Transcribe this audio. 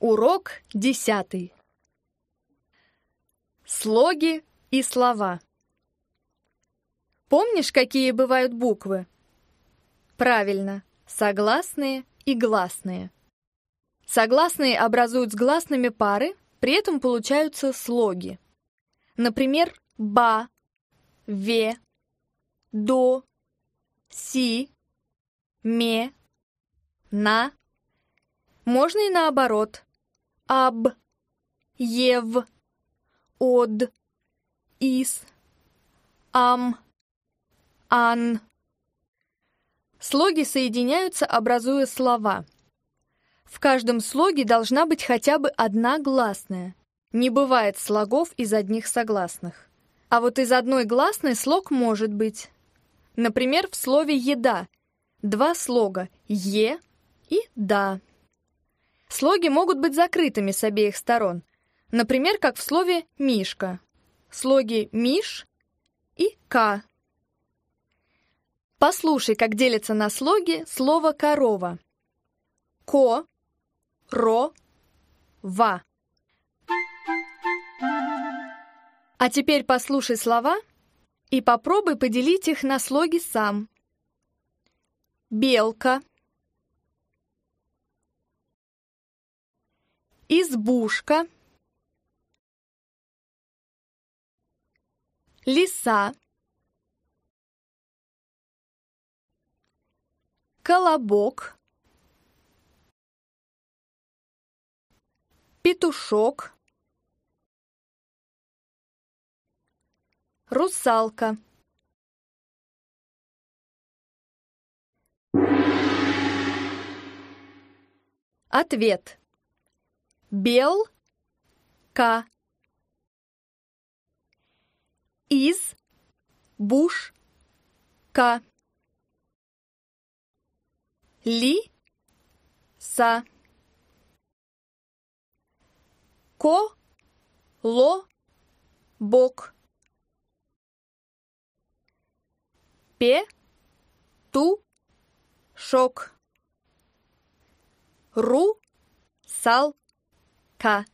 Урок десятый. Слоги и слова. Помнишь, какие бывают буквы? Правильно, согласные и гласные. Согласные образуют с гласными пары, при этом получаются слоги. Например, ба, ве, до, си, ме, на. Можно и наоборот. Аб, ев, од, ис, ам, ан. Слоги соединяются, образуя слова. В каждом слоге должна быть хотя бы одна гласная. Не бывает слогов из одних согласных. А вот из одной гласной слог может быть. Например, в слове «еда» два слога «е» и «да». Слоги могут быть закрытыми с обеих сторон, например, как в слове «мишка». Слоги «миш» и «ка». Послушай, как делится на слоги слово «корова». Ко, ро, ва. А теперь послушай слова и попробуй поделить их на слоги сам. Белка. Избушка. Лиса. Колобок. Петушок. Русалка. Ответ. Белка. Из бушка. Ли-са. Ко-ло-бок. Пе-ту-шок. 看